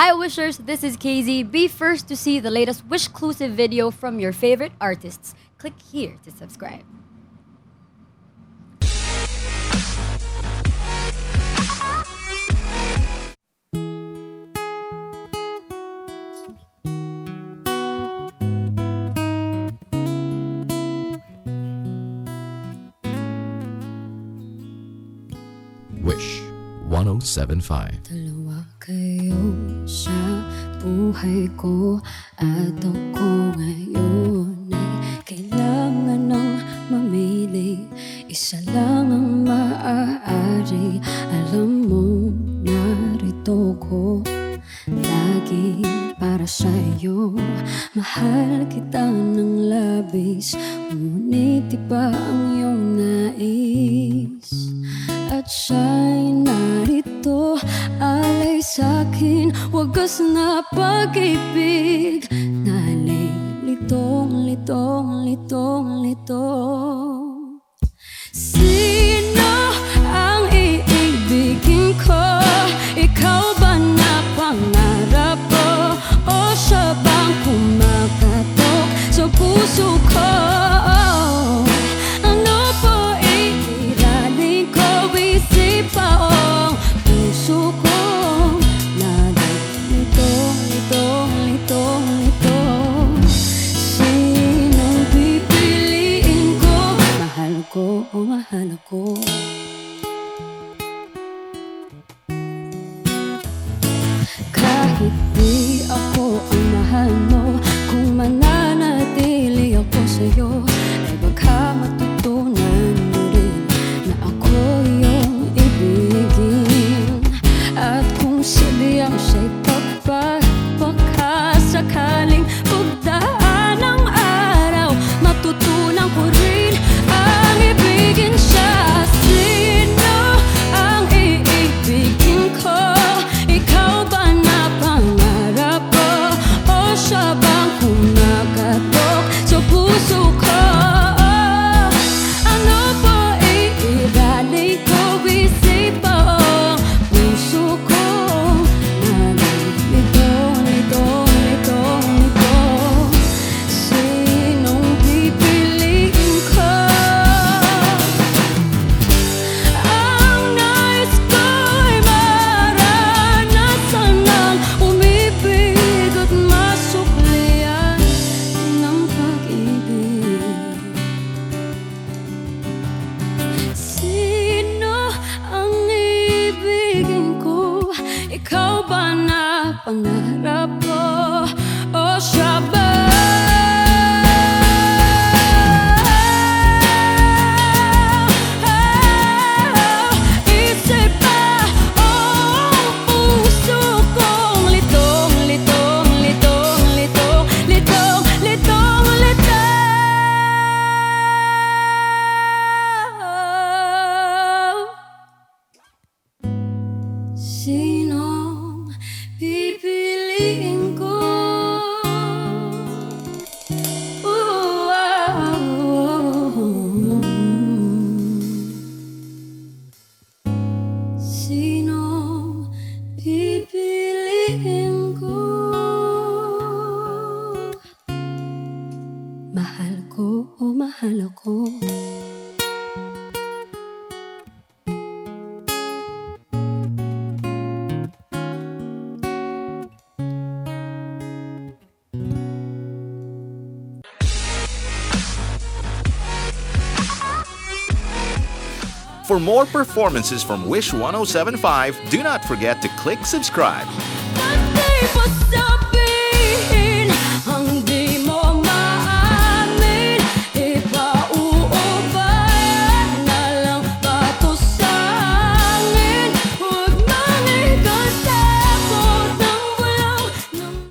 Hi Wishers, this is KZ. Be first to see the latest Wishclusive video from your favorite artists. Click here to subscribe. Wish 1075. Kayo sa buhay ko At ako ngayon ay kailangan ng mamili Isa lang ang maaari. Alam mo, narito ko Lagi para sa'yo. Mahal kita ng labis Ngunit iba ang iyong nais. At siya'y sa'kin. Wagas na pag-ibig Nalilitong, litong, litong, litong Sino Kahit di ako ang mahal mo Kung mananatili ako sa'yo Ay baka matutunan mo rin Na ako iyong ibigin. At kung sabihan siya'y pagpapakasakaling Ikaw ba na Mahal ko o oh mahal ako? For more performances from Wish 1075, do not forget to click subscribe.